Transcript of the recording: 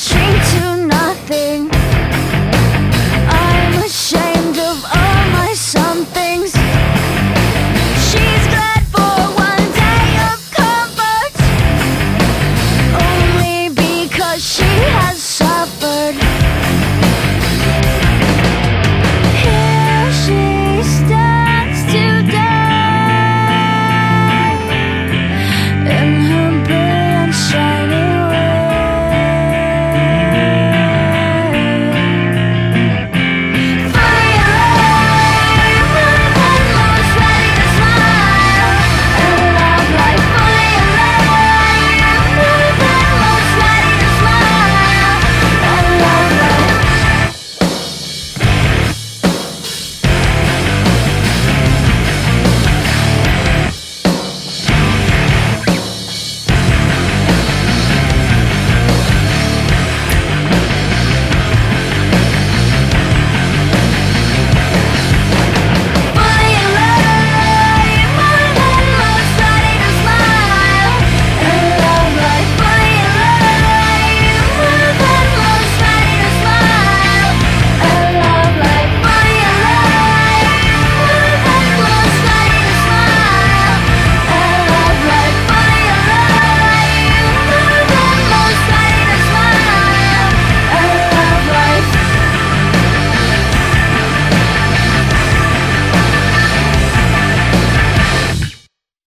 change to nothing.